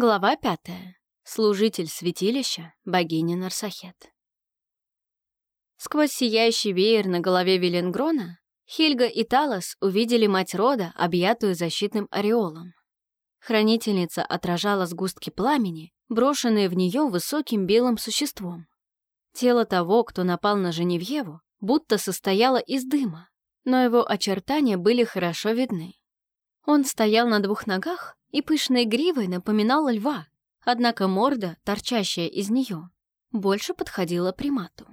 Глава пятая. Служитель святилища, богиня Нарсахет. Сквозь сияющий веер на голове Веленгрона Хильга и Талос увидели мать рода, объятую защитным ореолом. Хранительница отражала сгустки пламени, брошенные в нее высоким белым существом. Тело того, кто напал на Женевьеву, будто состояло из дыма, но его очертания были хорошо видны. Он стоял на двух ногах и пышной гривой напоминал льва, Однако морда, торчащая из нее, больше подходила примату.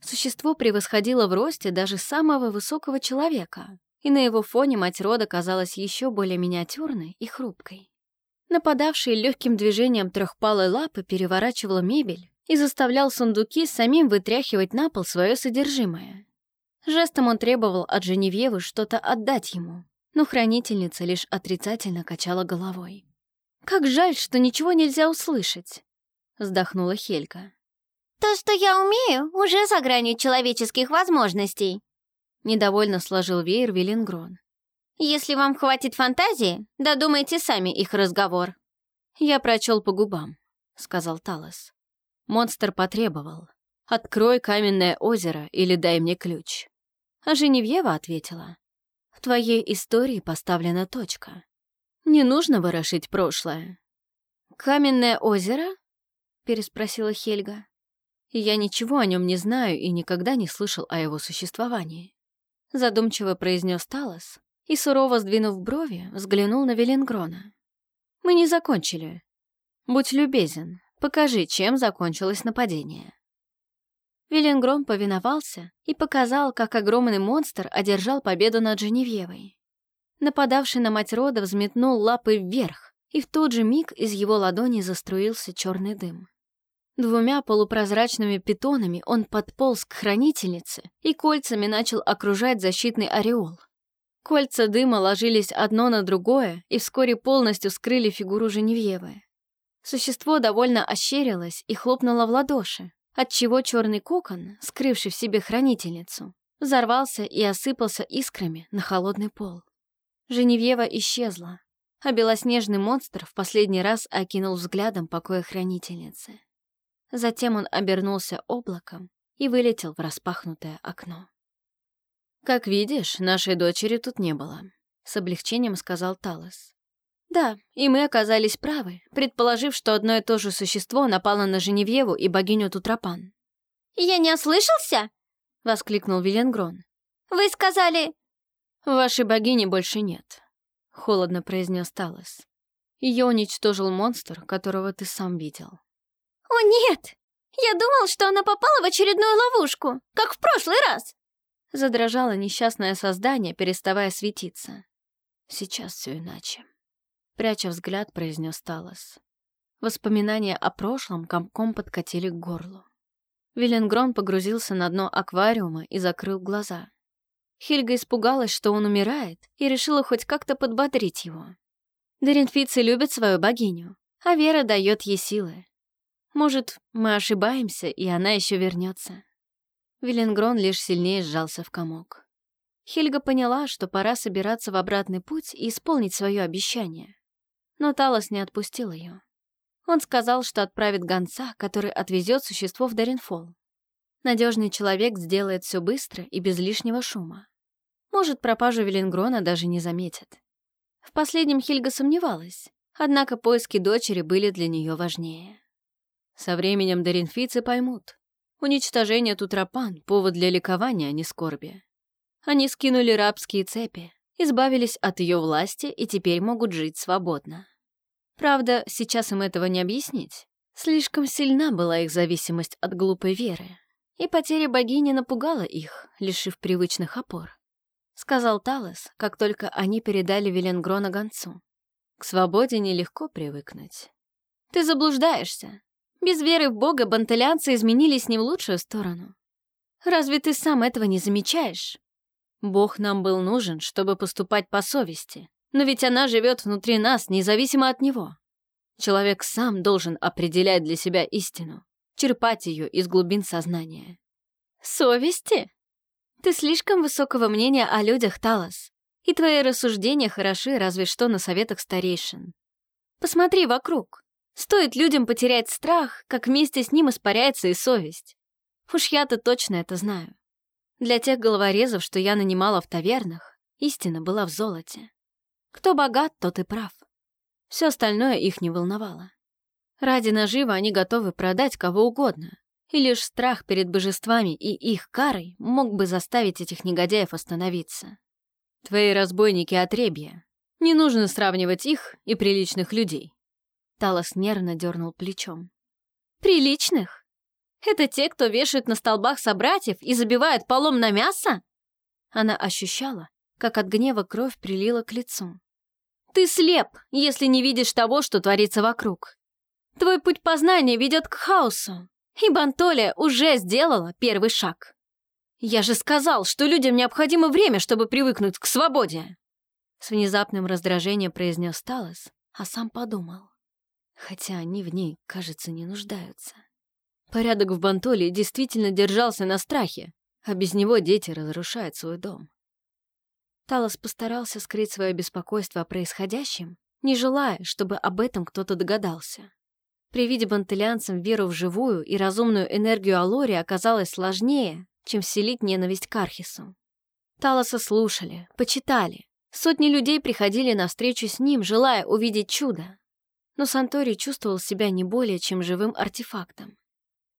Существо превосходило в росте даже самого высокого человека, и на его фоне мать рода казалась еще более миниатюрной и хрупкой. Нападавший легким движением трехпалой лапы переворачивал мебель и заставлял сундуки самим вытряхивать на пол свое содержимое. Жестом он требовал от Женевьевы что-то отдать ему, но хранительница лишь отрицательно качала головой. «Как жаль, что ничего нельзя услышать», — вздохнула Хелька. «То, что я умею, уже за гранью человеческих возможностей», — недовольно сложил веер Велингрон. «Если вам хватит фантазии, додумайте сами их разговор». «Я прочел по губам», — сказал Талос. Монстр потребовал. «Открой каменное озеро или дай мне ключ». А Женевьева ответила. «В твоей истории поставлена точка. Не нужно ворошить прошлое. «Каменное озеро?» — переспросила Хельга. «Я ничего о нем не знаю и никогда не слышал о его существовании». Задумчиво произнес Талос и, сурово сдвинув брови, взглянул на Веленгрона. «Мы не закончили. Будь любезен, покажи, чем закончилось нападение». Веленгрон повиновался и показал, как огромный монстр одержал победу над Женевьевой. Нападавший на мать рода взметнул лапы вверх, и в тот же миг из его ладони заструился черный дым. Двумя полупрозрачными питонами он подполз к хранительнице и кольцами начал окружать защитный ореол. Кольца дыма ложились одно на другое и вскоре полностью скрыли фигуру Женевьевы. Существо довольно ощерилось и хлопнуло в ладоши, отчего черный кокон, скрывший в себе хранительницу, взорвался и осыпался искрами на холодный пол. Женевьева исчезла, а белоснежный монстр в последний раз окинул взглядом покоя хранительницы. Затем он обернулся облаком и вылетел в распахнутое окно. «Как видишь, нашей дочери тут не было», — с облегчением сказал Талос. «Да, и мы оказались правы, предположив, что одно и то же существо напало на Женевьеву и богиню Тутрапан». «Я не ослышался?» — воскликнул Виленгрон. «Вы сказали, «Вашей богини больше нет», — холодно произнес Талос. Ее уничтожил монстр, которого ты сам видел. «О, нет! Я думал, что она попала в очередную ловушку, как в прошлый раз!» Задрожало несчастное создание, переставая светиться. «Сейчас все иначе», — пряча взгляд, произнес Талос. Воспоминания о прошлом комком подкатили к горлу. Виленгрон погрузился на дно аквариума и закрыл глаза. Хельга испугалась, что он умирает, и решила хоть как-то подбодрить его. Деренфицы любят свою богиню, а Вера дает ей силы. Может, мы ошибаемся, и она еще вернется. Веленгрон лишь сильнее сжался в комок. Хельга поняла, что пора собираться в обратный путь и исполнить свое обещание. Но Талос не отпустил ее. Он сказал, что отправит гонца, который отвезет существо в Даринфол. Надежный человек сделает все быстро и без лишнего шума. Может, пропажу Велингрона даже не заметят. В последнем Хильга сомневалась, однако поиски дочери были для нее важнее. Со временем даринфийцы поймут. Уничтожение Тутрапан — повод для ликования, а не скорби. Они скинули рабские цепи, избавились от ее власти и теперь могут жить свободно. Правда, сейчас им этого не объяснить. Слишком сильна была их зависимость от глупой веры, и потеря богини напугала их, лишив привычных опор сказал Талос, как только они передали Веленгрона гонцу. К свободе нелегко привыкнуть. Ты заблуждаешься. Без веры в Бога бантелянцы изменились не в лучшую сторону. Разве ты сам этого не замечаешь? Бог нам был нужен, чтобы поступать по совести, но ведь она живет внутри нас, независимо от него. Человек сам должен определять для себя истину, черпать ее из глубин сознания. Совести? Ты слишком высокого мнения о людях, Талос. И твои рассуждения хороши разве что на советах старейшин. Посмотри вокруг. Стоит людям потерять страх, как вместе с ним испаряется и совесть. Уж я-то точно это знаю. Для тех головорезов, что я нанимала в тавернах, истина была в золоте. Кто богат, тот и прав. Все остальное их не волновало. Ради наживы они готовы продать кого угодно, и лишь страх перед божествами и их карой мог бы заставить этих негодяев остановиться. Твои разбойники отребья. Не нужно сравнивать их и приличных людей. Талос нервно дернул плечом. Приличных? Это те, кто вешает на столбах собратьев и забивает полом на мясо? Она ощущала, как от гнева кровь прилила к лицу. Ты слеп, если не видишь того, что творится вокруг. Твой путь познания ведет к хаосу, и Бантолия уже сделала первый шаг. Я же сказал, что людям необходимо время, чтобы привыкнуть к свободе. С внезапным раздражением произнес Талос, а сам подумал. Хотя они в ней, кажется, не нуждаются. Порядок в Бантолии действительно держался на страхе, а без него дети разрушают свой дом. Талос постарался скрыть свое беспокойство о происходящем, не желая, чтобы об этом кто-то догадался. При виде бантелянцам веру в живую и разумную энергию Алори оказалось сложнее, чем вселить ненависть к Архису. Талоса слушали, почитали. Сотни людей приходили на встречу с ним, желая увидеть чудо. Но Сантори чувствовал себя не более чем живым артефактом.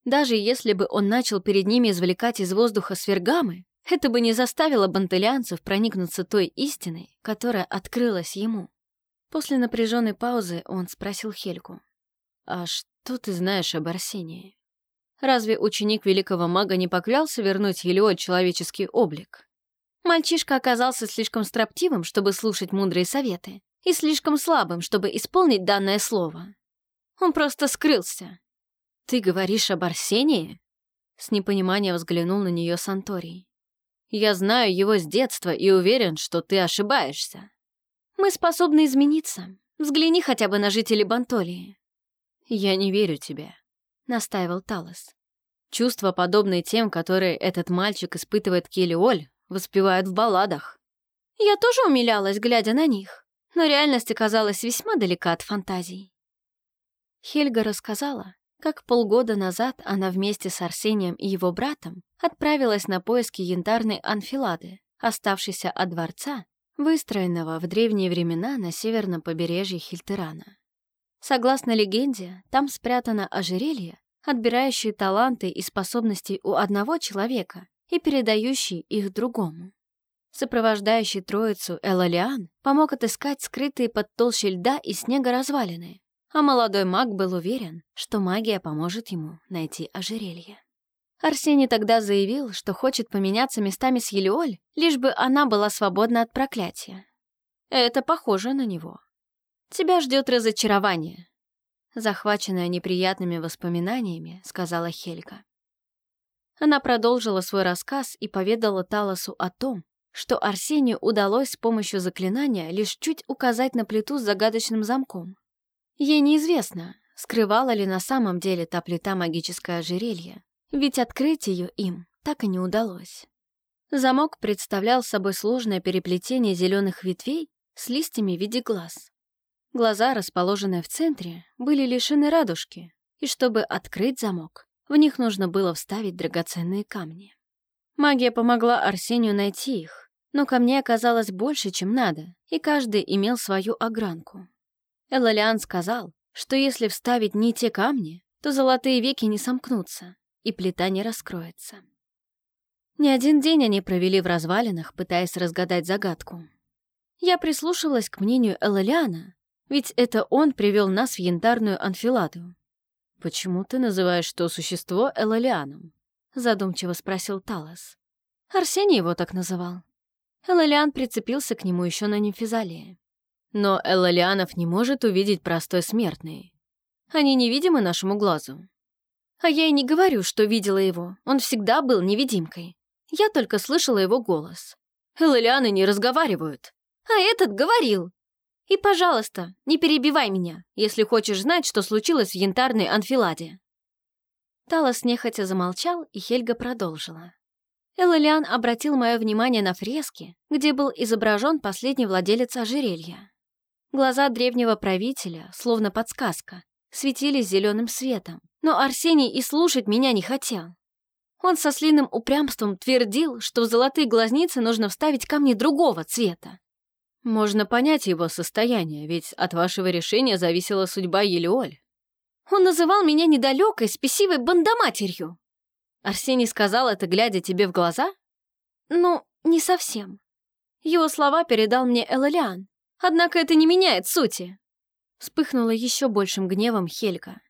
Даже если бы он начал перед ними извлекать из воздуха свергамы, это бы не заставило бантелянцев проникнуться той истиной, которая открылась ему. После напряженной паузы он спросил Хельку. «А что ты знаешь об Арсении? Разве ученик великого мага не поклялся вернуть Елеот человеческий облик?» Мальчишка оказался слишком строптивым, чтобы слушать мудрые советы, и слишком слабым, чтобы исполнить данное слово. Он просто скрылся. «Ты говоришь об Арсении?» С непониманием взглянул на нее Санторий. «Я знаю его с детства и уверен, что ты ошибаешься. Мы способны измениться. Взгляни хотя бы на жителей Бантолии. «Я не верю тебе», — настаивал Талос. Чувства, подобные тем, которые этот мальчик испытывает к Елиоль, воспевают в балладах. Я тоже умилялась, глядя на них, но реальность оказалась весьма далека от фантазий. Хельга рассказала, как полгода назад она вместе с Арсением и его братом отправилась на поиски янтарной анфилады, оставшейся от дворца, выстроенного в древние времена на северном побережье Хильтерана. Согласно легенде, там спрятано ожерелье, отбирающее таланты и способности у одного человека и передающий их другому. Сопровождающий троицу Элалиан помог отыскать скрытые под толщей льда и снега развалины, а молодой маг был уверен, что магия поможет ему найти ожерелье. Арсений тогда заявил, что хочет поменяться местами с Елиоль, лишь бы она была свободна от проклятия. Это похоже на него. Тебя ждет разочарование. Захваченная неприятными воспоминаниями, сказала Хельга. Она продолжила свой рассказ и поведала Талосу о том, что Арсению удалось с помощью заклинания лишь чуть указать на плиту с загадочным замком. Ей неизвестно, скрывала ли на самом деле та плита магическое ожерелье, ведь открыть ее им так и не удалось. Замок представлял собой сложное переплетение зеленых ветвей с листьями в виде глаз. Глаза, расположенные в центре, были лишены радужки, и чтобы открыть замок, в них нужно было вставить драгоценные камни. Магия помогла Арсению найти их, но камней оказалось больше, чем надо, и каждый имел свою огранку. Элалиан сказал, что если вставить не те камни, то золотые веки не сомкнутся, и плита не раскроется. Не один день они провели в развалинах, пытаясь разгадать загадку. Я прислушалась к мнению Элалиана ведь это он привел нас в янтарную анфиладу. «Почему ты называешь то существо Элалианом?» — задумчиво спросил Талос. Арсений его так называл. Элалиан прицепился к нему еще на Нимфизалии. Но Элалианов не может увидеть простой смертный. Они невидимы нашему глазу. А я и не говорю, что видела его. Он всегда был невидимкой. Я только слышала его голос. Элалианы не разговаривают. А этот говорил. И, пожалуйста, не перебивай меня, если хочешь знать, что случилось в янтарной анфиладе». Талос нехотя замолчал, и Хельга продолжила. Элэлиан обратил мое внимание на фрески, где был изображен последний владелец ожерелья. Глаза древнего правителя, словно подсказка, светились зеленым светом, но Арсений и слушать меня не хотел. Он со слиным упрямством твердил, что в золотые глазницы нужно вставить камни другого цвета. Можно понять его состояние, ведь от вашего решения зависела судьба Елеоль. Он называл меня недалекой, спесивой бандоматерью. Арсений сказал это, глядя тебе в глаза? Ну, не совсем. Его слова передал мне Элалиан. Однако это не меняет сути. Вспыхнула еще большим гневом Хелька.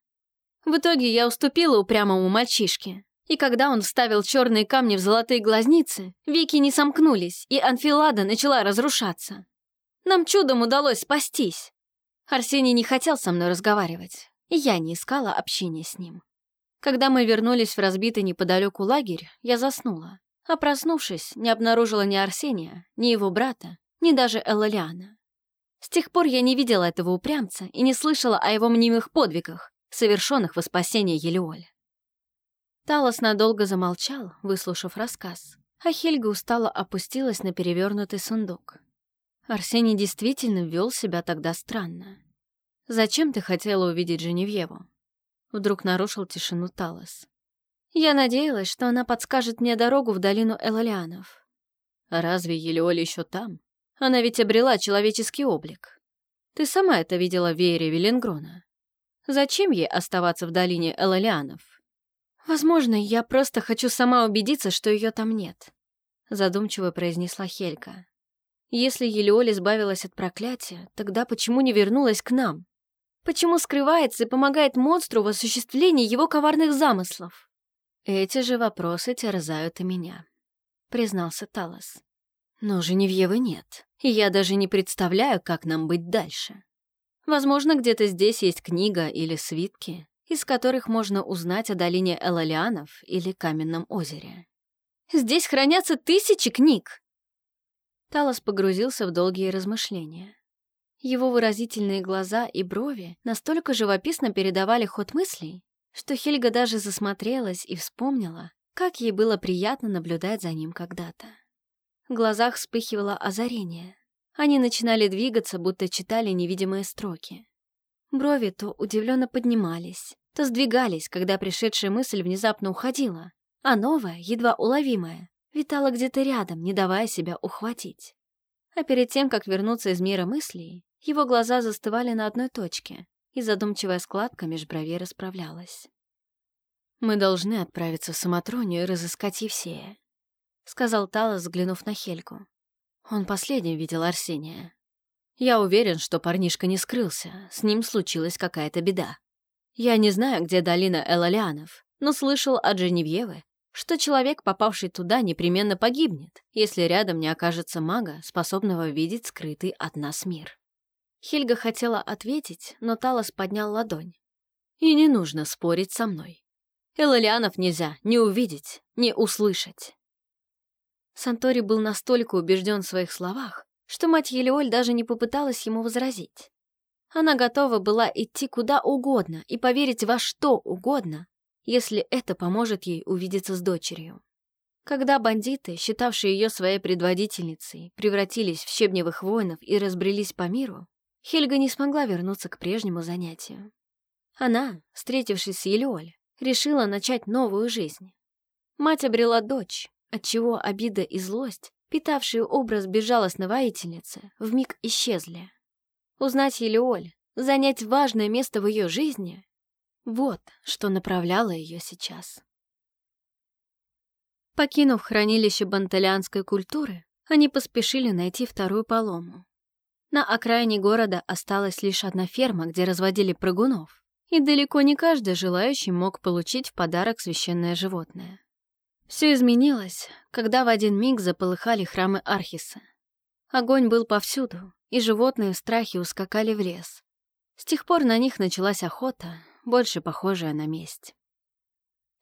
В итоге я уступила упрямому мальчишке. И когда он вставил черные камни в золотые глазницы, веки не сомкнулись, и анфилада начала разрушаться. Нам чудом удалось спастись. Арсений не хотел со мной разговаривать, и я не искала общения с ним. Когда мы вернулись в разбитый неподалеку лагерь, я заснула, а проснувшись, не обнаружила ни Арсения, ни его брата, ни даже Эллиана. С тех пор я не видела этого упрямца и не слышала о его мнимых подвигах, совершенных во спасение Елеоль. Талос надолго замолчал, выслушав рассказ, а Хельга устало опустилась на перевернутый сундук. Арсений действительно вел себя тогда странно. «Зачем ты хотела увидеть Женевьеву?» Вдруг нарушил тишину Талос. «Я надеялась, что она подскажет мне дорогу в долину Элолианов». «А разве Елеоль еще там? Она ведь обрела человеческий облик. Ты сама это видела в веере Веленгрона. Зачем ей оставаться в долине Элолианов?» «Возможно, я просто хочу сама убедиться, что ее там нет», задумчиво произнесла Хелька. «Если Елеоль избавилась от проклятия, тогда почему не вернулась к нам? Почему скрывается и помогает монстру в осуществлении его коварных замыслов?» «Эти же вопросы терзают и меня», — признался Талос. «Но Женевьевы нет, и я даже не представляю, как нам быть дальше. Возможно, где-то здесь есть книга или свитки, из которых можно узнать о долине Элалианов или Каменном озере. Здесь хранятся тысячи книг!» Талос погрузился в долгие размышления. Его выразительные глаза и брови настолько живописно передавали ход мыслей, что Хельга даже засмотрелась и вспомнила, как ей было приятно наблюдать за ним когда-то. В глазах вспыхивало озарение. Они начинали двигаться, будто читали невидимые строки. Брови то удивленно поднимались, то сдвигались, когда пришедшая мысль внезапно уходила, а новая, едва уловимая, витала где-то рядом, не давая себя ухватить. А перед тем, как вернуться из мира мыслей, его глаза застывали на одной точке, и задумчивая складка меж бровей расправлялась. «Мы должны отправиться в Самотронию и разыскать Евсея», — сказал Талос, взглянув на Хельку. Он последним видел Арсения. Я уверен, что парнишка не скрылся, с ним случилась какая-то беда. Я не знаю, где долина Элалианов, но слышал от Женевьевы, что человек, попавший туда, непременно погибнет, если рядом не окажется мага, способного видеть скрытый от нас мир. Хельга хотела ответить, но Талос поднял ладонь. И не нужно спорить со мной. Элалианов нельзя ни увидеть, ни услышать. Сантори был настолько убежден в своих словах, что мать Елеоль даже не попыталась ему возразить. Она готова была идти куда угодно и поверить во что угодно, если это поможет ей увидеться с дочерью. Когда бандиты, считавшие ее своей предводительницей, превратились в щебневых воинов и разбрелись по миру, Хельга не смогла вернуться к прежнему занятию. Она, встретившись с Елеоль, решила начать новую жизнь. Мать обрела дочь, отчего обида и злость, питавшие образ безжалостной воительницы, вмиг исчезли. Узнать Елеоль, занять важное место в ее жизни — вот что направляло ее сейчас. Покинув хранилище банталианской культуры, они поспешили найти вторую полому. На окраине города осталась лишь одна ферма, где разводили прыгунов, и далеко не каждый желающий мог получить в подарок священное животное. Все изменилось, когда в один миг заполыхали храмы Архиса. Огонь был повсюду, и животные в страхе ускакали в лес. С тех пор на них началась охота, больше похожая на месть.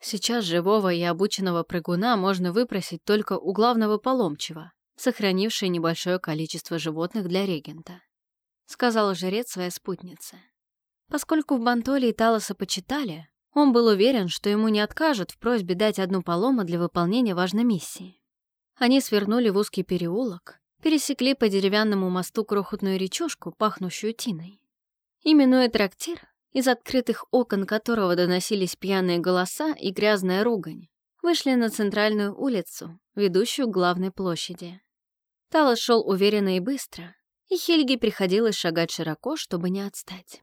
Сейчас живого и обученного прыгуна можно выпросить только у главного паломчего, сохранившего небольшое количество животных для регента, сказал жрец своей спутнице. Поскольку в Бантолии Талоса почитали, он был уверен, что ему не откажут в просьбе дать одну полому для выполнения важной миссии. Они свернули в узкий переулок, пересекли по деревянному мосту крохотную речушку, пахнущую тиной. Именуя трактир, из открытых окон которого доносились пьяные голоса и грязная ругань, вышли на центральную улицу, ведущую к главной площади. Талос шел уверенно и быстро, и Хельге приходилось шагать широко, чтобы не отстать.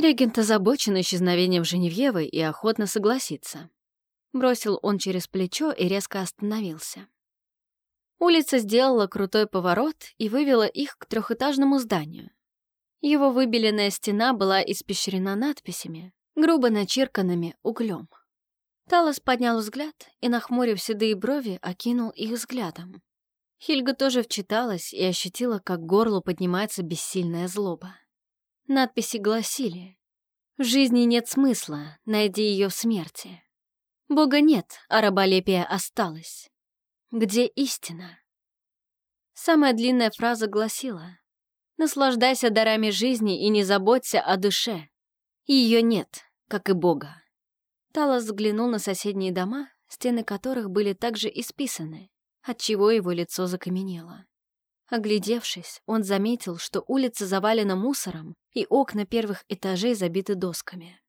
Регент озабочен исчезновением Женевьевы и охотно согласится. Бросил он через плечо и резко остановился. Улица сделала крутой поворот и вывела их к трехэтажному зданию. Его выбеленная стена была испещрена надписями, грубо начерканными углем. Талос поднял взгляд и, нахмурив седые брови, окинул их взглядом. Хильга тоже вчиталась и ощутила, как к горлу поднимается бессильная злоба. Надписи гласили «В жизни нет смысла, найди ее в смерти». Бога нет, а раболепие осталось. Где истина? Самая длинная фраза гласила «Наслаждайся дарами жизни и не заботься о душе. Ее нет, как и Бога». Талос взглянул на соседние дома, стены которых были также исписаны, отчего его лицо закаменело. Оглядевшись, он заметил, что улица завалена мусором и окна первых этажей забиты досками.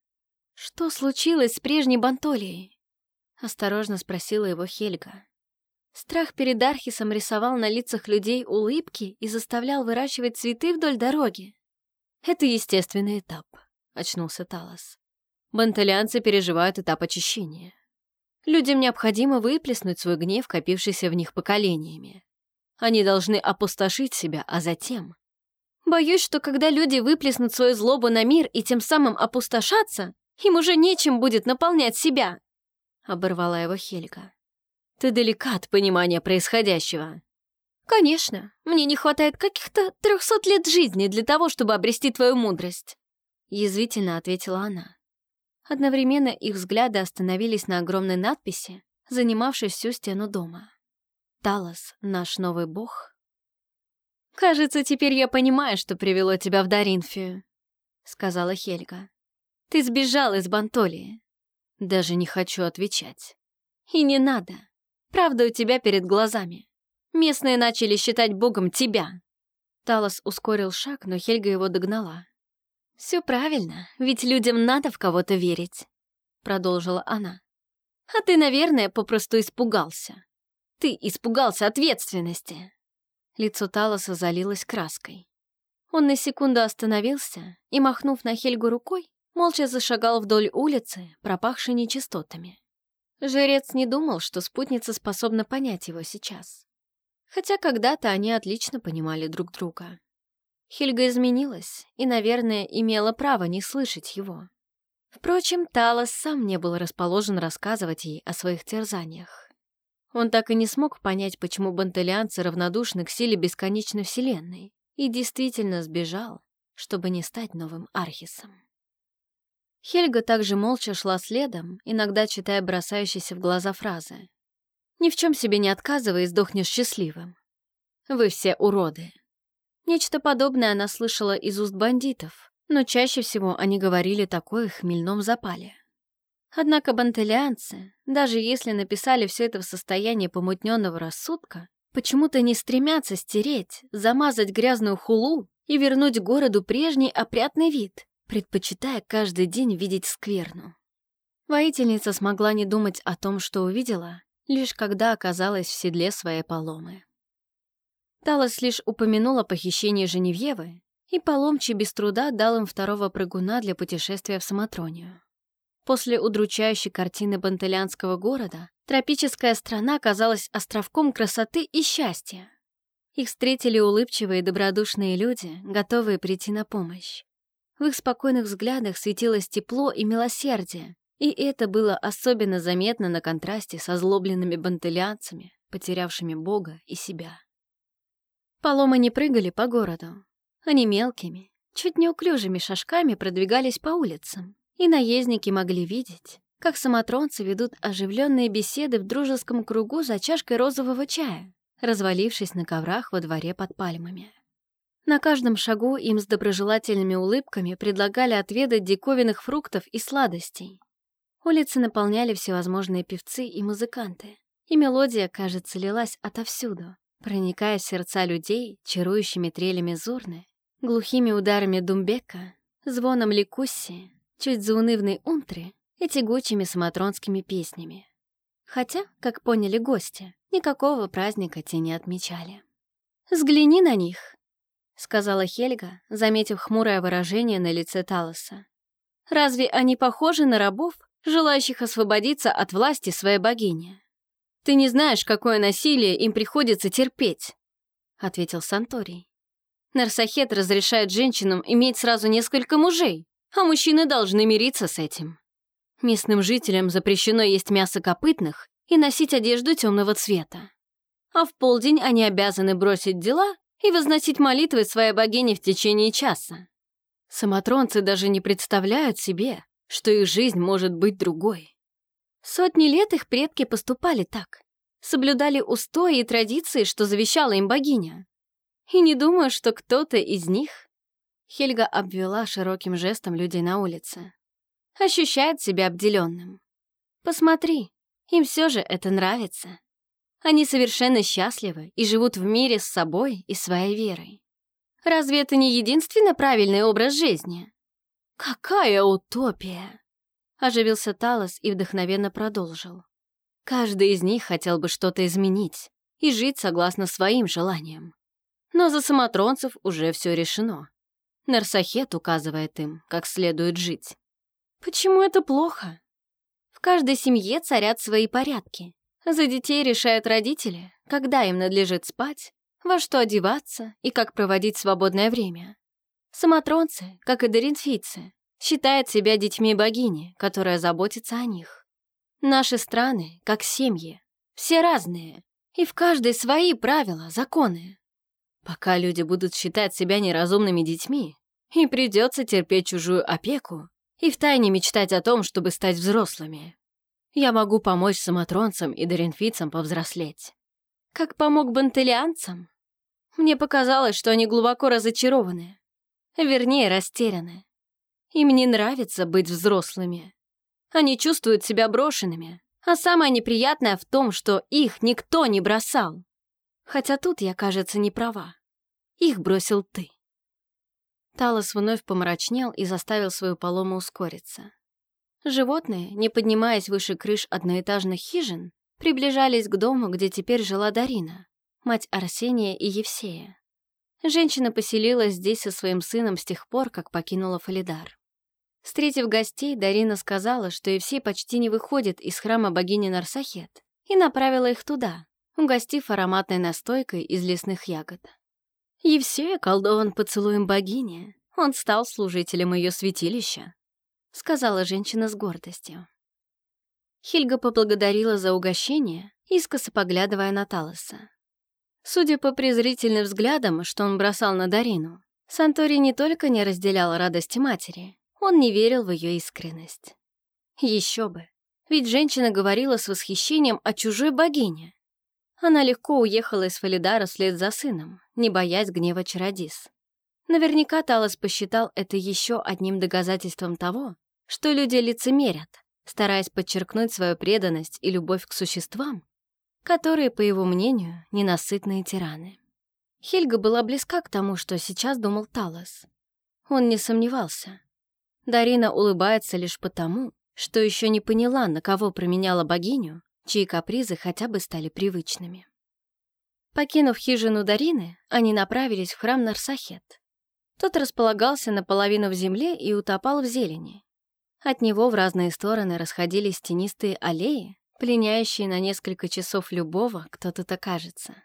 «Что случилось с прежней Бантолией?» — осторожно спросила его Хельга. Страх перед Архисом рисовал на лицах людей улыбки и заставлял выращивать цветы вдоль дороги. «Это естественный этап», — очнулся Талос. Бантолианцы переживают этап очищения. Людям необходимо выплеснуть свой гнев, копившийся в них поколениями. Они должны опустошить себя, а затем... Боюсь, что когда люди выплеснут свою злобу на мир и тем самым опустошатся, им уже нечем будет наполнять себя. Оборвала его Хельга. Ты далека от понимания происходящего. Конечно, мне не хватает каких-то трехсот лет жизни для того, чтобы обрести твою мудрость. Язвительно ответила она. Одновременно их взгляды остановились на огромной надписи, занимавшей всю стену дома. Талос, наш новый бог. «Кажется, теперь я понимаю, что привело тебя в Даринфию», — сказала Хельга. «Ты сбежал из Бантолии». Даже не хочу отвечать. «И не надо. Правда у тебя перед глазами. Местные начали считать богом тебя». Талос ускорил шаг, но Хельга его догнала. «Все правильно, ведь людям надо в кого-то верить», — продолжила она. «А ты, наверное, попросту испугался. Ты испугался ответственности!» Лицо Талоса залилось краской. Он на секунду остановился и, махнув на Хельгу рукой, молча зашагал вдоль улицы, пропахшей нечистотами. Жрец не думал, что спутница способна понять его сейчас. Хотя когда-то они отлично понимали друг друга. Хельга изменилась и, наверное, имела право не слышать его. Впрочем, Талос сам не был расположен рассказывать ей о своих терзаниях. Он так и не смог понять, почему бантелианцы равнодушны к силе бесконечной вселенной, и действительно сбежал, чтобы не стать новым Архисом. Хельга также молча шла следом, иногда читая бросающиеся в глаза фразы. «Ни в чем себе не отказывай и сдохнешь счастливым. Вы все уроды». Нечто подобное она слышала из уст бандитов, но чаще всего они говорили такое в хмельном запале. Однако бантелианцы, даже если написали все это в состоянии помутненного рассудка, почему-то не стремятся стереть, замазать грязную хулу и вернуть городу прежний опрятный вид, предпочитая каждый день видеть скверну. Воительница смогла не думать о том, что увидела, лишь когда оказалась в седле своей поломы. Талос лишь упомянула похищение Женевьевы, и Паломчий без труда дал им второго прыгуна для путешествия в Самотронию. После удручающей картины бантелянского города тропическая страна казалась островком красоты и счастья. Их встретили улыбчивые добродушные люди, готовые прийти на помощь. В их спокойных взглядах светилось тепло и милосердие, и это было особенно заметно на контрасте со злобленными бантелянцами, потерявшими Бога и себя. Поломы не прыгали по городу. Они мелкими, чуть неуклюжими шажками продвигались по улицам, и наездники могли видеть, как самотронцы ведут оживленные беседы в дружеском кругу за чашкой розового чая, развалившись на коврах во дворе под пальмами. На каждом шагу им с доброжелательными улыбками предлагали отведать диковинных фруктов и сладостей. Улицы наполняли всевозможные певцы и музыканты, и мелодия, кажется, лилась отовсюду, проникая в сердца людей чарующими трелями зурны, глухими ударами думбека, звоном ликусси, чуть заунывной унтры и тягучими самотронскими песнями. Хотя, как поняли гости, никакого праздника те не отмечали. «Взгляни на них», — сказала Хельга, заметив хмурое выражение на лице Талоса. «Разве они похожи на рабов, желающих освободиться от власти своей богини?» «Ты не знаешь, какое насилие им приходится терпеть», — ответил Санторий. «Нарсахет разрешает женщинам иметь сразу несколько мужей, а мужчины должны мириться с этим. Местным жителям запрещено есть мясо копытных и носить одежду темного цвета. А в полдень они обязаны бросить дела и возносить молитвы своей богине в течение часа. Самотронцы даже не представляют себе, что их жизнь может быть другой. Сотни лет их предки поступали так, соблюдали устои и традиции, что завещала им богиня. И не думаю, что кто-то из них... Хельга обвела широким жестом людей на улице. Ощущает себя обделенным. Посмотри, им все же это нравится. Они совершенно счастливы и живут в мире с собой и своей верой. Разве это не единственно правильный образ жизни? Какая утопия! Оживился Талос и вдохновенно продолжил. Каждый из них хотел бы что-то изменить и жить согласно своим желаниям. Но за самотронцев уже все решено. Нарсахет указывает им, как следует жить. Почему это плохо? В каждой семье царят свои порядки. За детей решают родители, когда им надлежит спать, во что одеваться и как проводить свободное время. Самотронцы, как и доринфийцы, считает себя детьми богини, которая заботится о них. Наши страны, как семьи, все разные, и в каждой свои правила, законы. Пока люди будут считать себя неразумными детьми, и придется терпеть чужую опеку и втайне мечтать о том, чтобы стать взрослыми. Я могу помочь самотронцам и доренфицам повзрослеть. Как помог бантелианцам? Мне показалось, что они глубоко разочарованы. Вернее, растеряны. Им не нравится быть взрослыми. Они чувствуют себя брошенными, а самое неприятное в том, что их никто не бросал. Хотя тут я, кажется, не права. Их бросил ты. Талос вновь помрачнел и заставил свою полому ускориться. Животные, не поднимаясь выше крыш одноэтажных хижин, приближались к дому, где теперь жила Дарина, мать Арсения и Евсея. Женщина поселилась здесь со своим сыном с тех пор, как покинула Фалидар. Встретив гостей, Дарина сказала, что Евсей почти не выходит из храма богини Нарсахет, и направила их туда, угостив ароматной настойкой из лесных ягод. Евсей околдован поцелуем богини, он стал служителем ее святилища, сказала женщина с гордостью. Хильга поблагодарила за угощение, искоса поглядывая на Талоса. Судя по презрительным взглядам, что он бросал на Дарину, Сантори не только не разделял радости матери, он не верил в ее искренность. Еще бы, ведь женщина говорила с восхищением о чужой богине. Она легко уехала из Фалидара вслед за сыном, не боясь гнева чародис. Наверняка Талос посчитал это еще одним доказательством того, что люди лицемерят, стараясь подчеркнуть свою преданность и любовь к существам, которые, по его мнению, ненасытные тираны. Хельга была близка к тому, что сейчас думал Талос. Он не сомневался. Дарина улыбается лишь потому, что еще не поняла, на кого променяла богиню, чьи капризы хотя бы стали привычными. Покинув хижину Дарины, они направились в храм Нарсахет. Тот располагался наполовину в земле и утопал в зелени. От него в разные стороны расходились тенистые аллеи, пленяющие на несколько часов любого, кто тут окажется.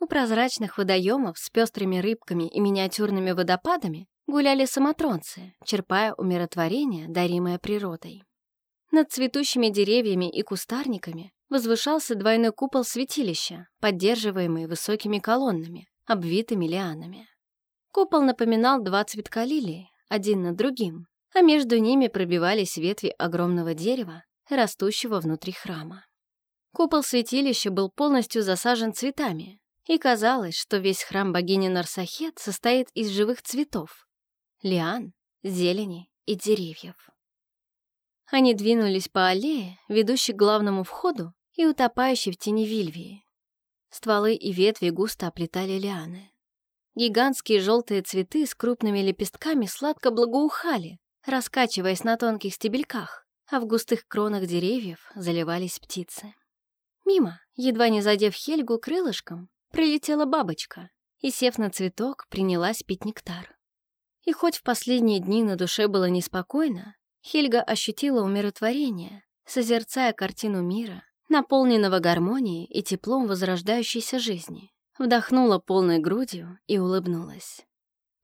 У прозрачных водоемов с пестрыми рыбками и миниатюрными водопадами гуляли самотронцы, черпая умиротворение, даримое природой. Над цветущими деревьями и кустарниками возвышался двойной купол святилища, поддерживаемый высокими колоннами, обвитыми лианами. Купол напоминал два цветка лилии, один над другим, а между ними пробивались ветви огромного дерева, растущего внутри храма. Купол святилища был полностью засажен цветами, и казалось, что весь храм богини Нарсахет состоит из живых цветов, лиан, зелени и деревьев. Они двинулись по аллее, ведущей к главному входу и утопающей в тени Вильвии. Стволы и ветви густо оплетали лианы. Гигантские желтые цветы с крупными лепестками сладко благоухали, раскачиваясь на тонких стебельках, а в густых кронах деревьев заливались птицы. Мимо, едва не задев Хельгу крылышком, прилетела бабочка и, сев на цветок, принялась пить нектар. И хоть в последние дни на душе было неспокойно, Хельга ощутила умиротворение, созерцая картину мира, наполненного гармонией и теплом возрождающейся жизни. Вдохнула полной грудью и улыбнулась.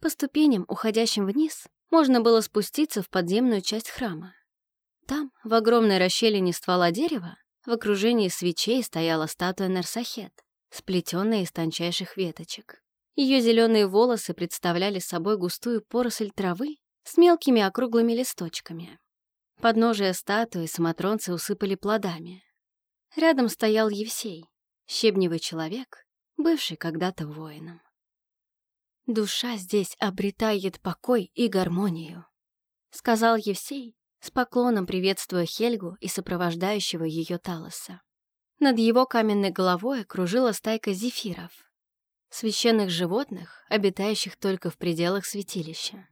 По ступеням, уходящим вниз, можно было спуститься в подземную часть храма. Там, в огромной расщелине ствола дерева, в окружении свечей стояла статуя Нарсахет, сплетенная из тончайших веточек. Ее зеленые волосы представляли собой густую поросль травы с мелкими округлыми листочками. Подножие статуи самотронцы усыпали плодами. Рядом стоял Евсей, щебневый человек, бывший когда-то воином. «Душа здесь обретает покой и гармонию», — сказал Евсей, с поклоном приветствуя Хельгу и сопровождающего ее Талоса. Над его каменной головой кружила стайка зефиров, священных животных, обитающих только в пределах святилища.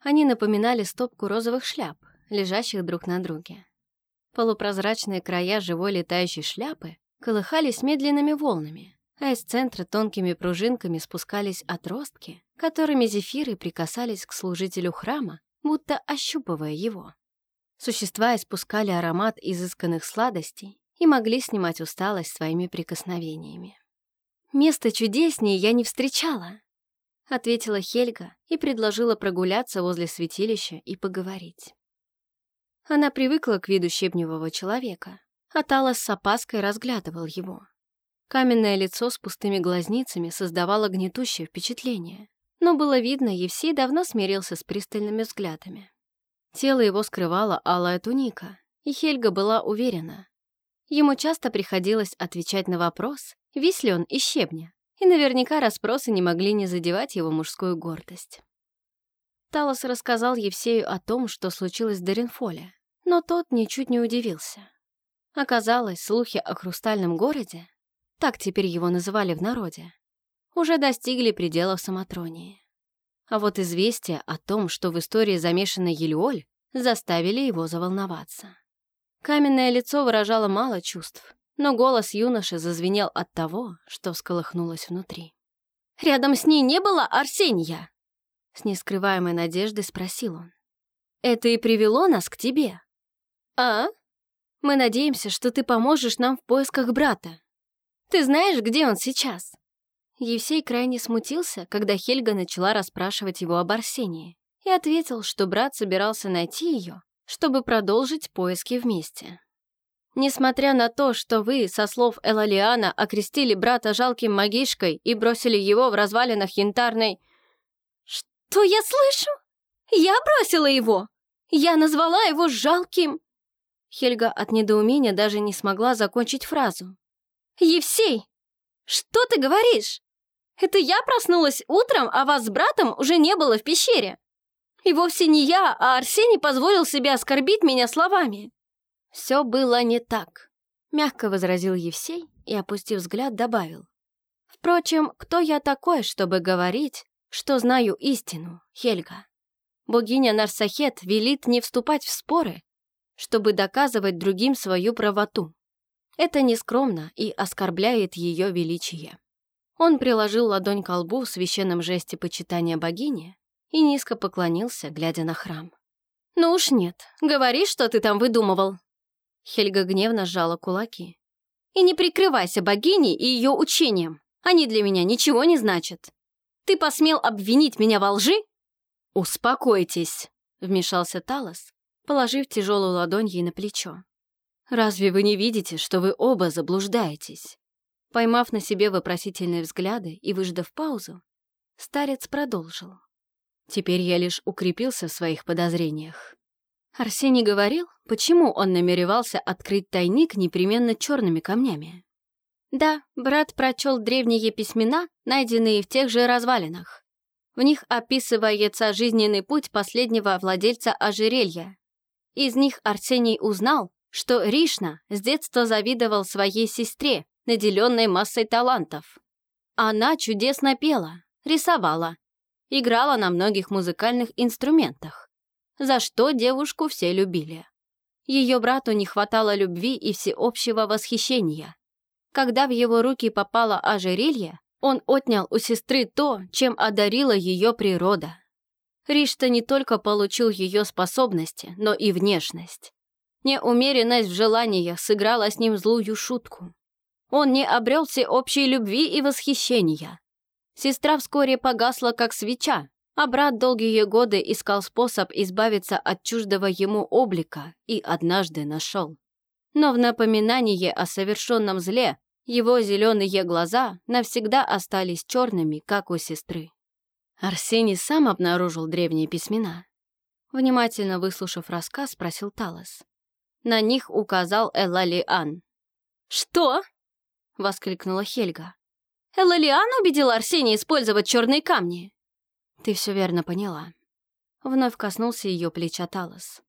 Они напоминали стопку розовых шляп, лежащих друг на друге. Полупрозрачные края живой летающей шляпы колыхались медленными волнами, а из центра тонкими пружинками спускались отростки, которыми зефиры прикасались к служителю храма, будто ощупывая его. Существа испускали аромат изысканных сладостей и могли снимать усталость своими прикосновениями. «Место чудеснее я не встречала», — ответила Хельга и предложила прогуляться возле святилища и поговорить. Она привыкла к виду щебневого человека, а Талос с опаской разглядывал его. Каменное лицо с пустыми глазницами создавало гнетущее впечатление. Но было видно, Евсей давно смирился с пристальными взглядами. Тело его скрывала алая туника, и Хельга была уверена. Ему часто приходилось отвечать на вопрос, весь ли он из щебня, и наверняка расспросы не могли не задевать его мужскую гордость. Талос рассказал Евсею о том, что случилось в Доринфоле, но тот ничуть не удивился. Оказалось, слухи о хрустальном городе так теперь его называли в народе, уже достигли пределов самотронии. А вот известие о том, что в истории замешана Елеоль, заставили его заволноваться. Каменное лицо выражало мало чувств, но голос юноши зазвенел от того, что всколыхнулось внутри. «Рядом с ней не было Арсения?» С нескрываемой надеждой спросил он. «Это и привело нас к тебе?» «А? Мы надеемся, что ты поможешь нам в поисках брата», ты знаешь, где он сейчас?» Евсей крайне смутился, когда Хельга начала расспрашивать его об Арсении, и ответил, что брат собирался найти ее, чтобы продолжить поиски вместе. Несмотря на то, что вы, со слов Элалиана, окрестили брата жалким магишкой и бросили его в развалинах янтарной... Что я слышу? Я бросила его! Я назвала его жалким... Хельга от недоумения даже не смогла закончить фразу. «Евсей, что ты говоришь? Это я проснулась утром, а вас с братом уже не было в пещере. И вовсе не я, а Арсений позволил себе оскорбить меня словами». «Все было не так», — мягко возразил Евсей и, опустив взгляд, добавил. «Впрочем, кто я такой, чтобы говорить, что знаю истину, Хельга? Богиня Нарсахет велит не вступать в споры, чтобы доказывать другим свою правоту. Это нескромно и оскорбляет ее величие. Он приложил ладонь к лбу в священном жесте почитания богини и низко поклонился, глядя на храм. «Ну уж нет, говори, что ты там выдумывал!» Хельга гневно сжала кулаки. «И не прикрывайся богиней и ее учением. Они для меня ничего не значат. Ты посмел обвинить меня во лжи?» «Успокойтесь», — вмешался Талос, положив тяжелую ладонь ей на плечо. «Разве вы не видите, что вы оба заблуждаетесь?» Поймав на себе вопросительные взгляды и выждав паузу, старец продолжил. «Теперь я лишь укрепился в своих подозрениях. Арсений говорил, почему он намеревался открыть тайник непременно черными камнями. Да, брат прочел древние письмена, найденные в тех же развалинах. В них описывается жизненный путь последнего владельца ожерелья. Из них Арсений узнал, что Ришна с детства завидовал своей сестре, наделенной массой талантов. Она чудесно пела, рисовала, играла на многих музыкальных инструментах. За что девушку все любили. Ее брату не хватало любви и всеобщего восхищения. Когда в его руки попало ожерелье, он отнял у сестры то, чем одарила ее природа. Ришта не только получил ее способности, но и внешность. Неумеренность в желаниях сыграла с ним злую шутку. Он не обрел всеобщей любви и восхищения. Сестра вскоре погасла, как свеча, а брат долгие годы искал способ избавиться от чуждого ему облика и однажды нашел. Но в напоминании о совершенном зле его зеленые глаза навсегда остались черными, как у сестры. Арсений сам обнаружил древние письмена. Внимательно выслушав рассказ, спросил Талос. На них указал Элалиан. «Что?» — воскликнула Хельга. «Элалиан убедил Арсения использовать черные камни?» Ты все верно поняла. Вновь коснулся ее плеча Талос.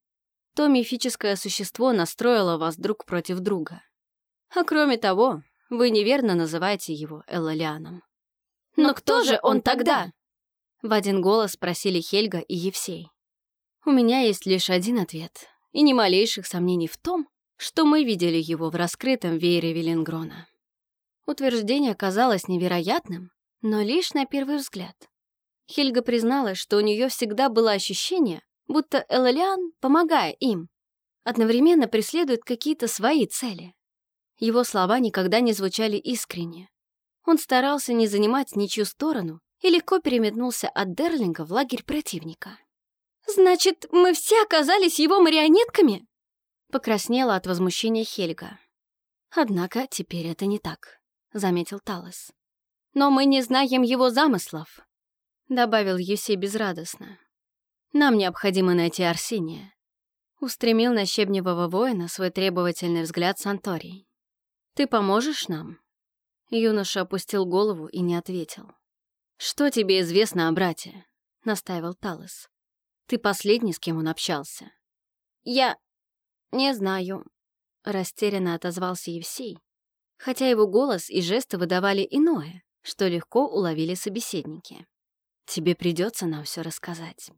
То мифическое существо настроило вас друг против друга. А кроме того, вы неверно называете его Эллалианом. «Но кто же он тогда?» В один голос спросили Хельга и Евсей. «У меня есть лишь один ответ, и ни малейших сомнений в том, что мы видели его в раскрытом веере Велингрона». Утверждение казалось невероятным, но лишь на первый взгляд. Хельга призналась, что у нее всегда было ощущение, будто Элалиан, помогая им, одновременно преследует какие-то свои цели. Его слова никогда не звучали искренне. Он старался не занимать ничью сторону и легко переметнулся от Дерлинга в лагерь противника. «Значит, мы все оказались его марионетками?» Покраснела от возмущения Хельга. «Однако теперь это не так», — заметил Талос. «Но мы не знаем его замыслов добавил Юсей безрадостно. «Нам необходимо найти Арсения», — устремил на щебневого воина свой требовательный взгляд Санторий. «Ты поможешь нам?» Юноша опустил голову и не ответил. «Что тебе известно о брате?» — настаивал Талос. «Ты последний, с кем он общался?» «Я... не знаю», — растерянно отозвался Евсей, хотя его голос и жесты выдавали иное, что легко уловили собеседники. Тебе придется нам все рассказать».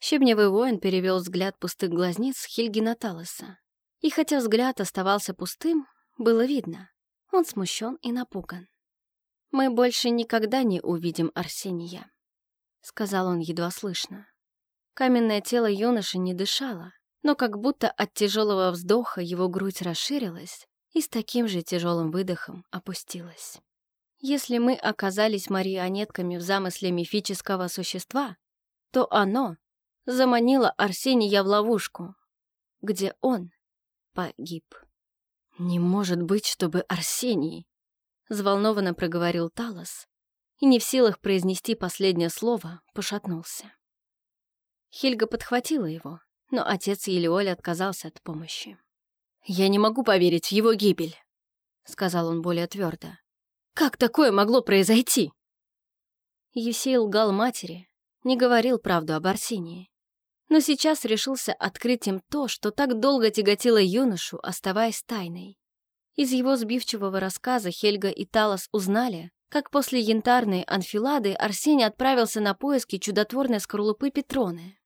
Щебневый воин перевел взгляд пустых глазниц Хильгина Талоса. И хотя взгляд оставался пустым, было видно, он смущен и напуган. «Мы больше никогда не увидим Арсения», — сказал он едва слышно. Каменное тело юноши не дышало, но как будто от тяжелого вздоха его грудь расширилась и с таким же тяжелым выдохом опустилась. Если мы оказались марионетками в замысле мифического существа, то оно заманило Арсения в ловушку, где он погиб. «Не может быть, чтобы Арсений!» — взволнованно проговорил Талос, и не в силах произнести последнее слово, пошатнулся. Хельга подхватила его, но отец Елеоль отказался от помощи. «Я не могу поверить в его гибель», — сказал он более твердо. Как такое могло произойти? Есей лгал матери, не говорил правду об Арсении. Но сейчас решился открыть им то, что так долго тяготило юношу, оставаясь тайной. Из его сбивчивого рассказа Хельга и Талос узнали, как после янтарной анфилады Арсений отправился на поиски чудотворной скорлупы Петроны.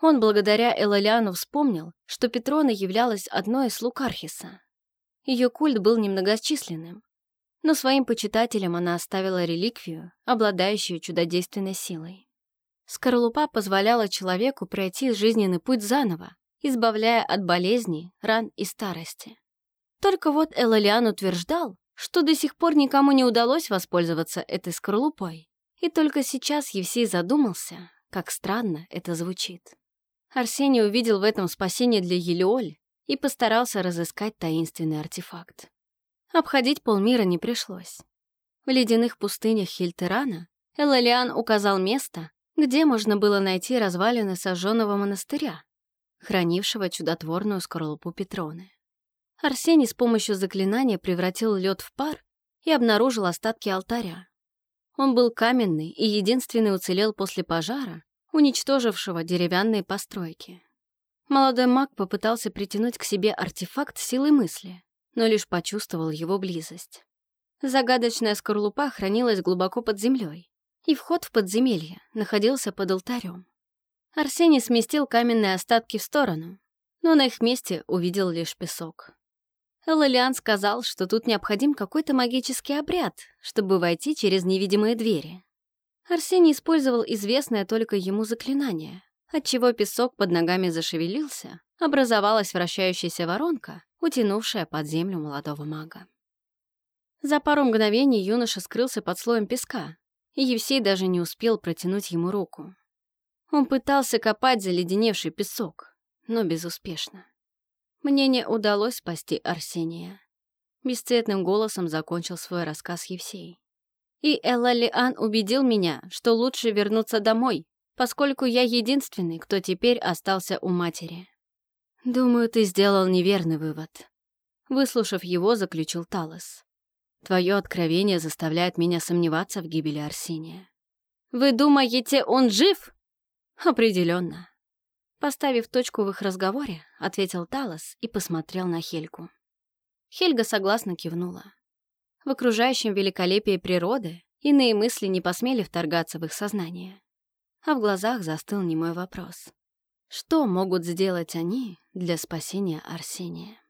Он благодаря Элалиану вспомнил, что Петрона являлась одной из слуг Архиса. Ее культ был немногочисленным, но своим почитателям она оставила реликвию, обладающую чудодейственной силой. Скорлупа позволяла человеку пройти жизненный путь заново, избавляя от болезней, ран и старости. Только вот Элалиан утверждал, что до сих пор никому не удалось воспользоваться этой скорлупой. И только сейчас Евсей задумался, как странно это звучит. Арсений увидел в этом спасение для Елеоль и постарался разыскать таинственный артефакт. Обходить полмира не пришлось. В ледяных пустынях Хильтерана Элалиан указал место, где можно было найти развалины сожженного монастыря, хранившего чудотворную скорлупу Петроны. Арсений с помощью заклинания превратил лед в пар и обнаружил остатки алтаря. Он был каменный и единственный уцелел после пожара, уничтожившего деревянные постройки. Молодой маг попытался притянуть к себе артефакт силой мысли, но лишь почувствовал его близость. Загадочная скорлупа хранилась глубоко под землей, и вход в подземелье находился под алтарем. Арсений сместил каменные остатки в сторону, но на их месте увидел лишь песок. Эллиан сказал, что тут необходим какой-то магический обряд, чтобы войти через невидимые двери. Арсений использовал известное только ему заклинание, отчего песок под ногами зашевелился, образовалась вращающаяся воронка, утянувшая под землю молодого мага. За пару мгновений юноша скрылся под слоем песка, и Евсей даже не успел протянуть ему руку. Он пытался копать заледеневший песок, но безуспешно. Мне не удалось спасти Арсения. Бесцветным голосом закончил свой рассказ Евсей. И Эллалиан убедил меня, что лучше вернуться домой, поскольку я единственный, кто теперь остался у матери. Думаю, ты сделал неверный вывод. Выслушав его, заключил Талос. Твое откровение заставляет меня сомневаться в гибели Арсения. Вы думаете, он жив? Определенно. Поставив точку в их разговоре, ответил Талос и посмотрел на Хельку. Хельга согласно кивнула. В окружающем великолепии природы иные мысли не посмели вторгаться в их сознание. А в глазах застыл немой вопрос. Что могут сделать они для спасения Арсения?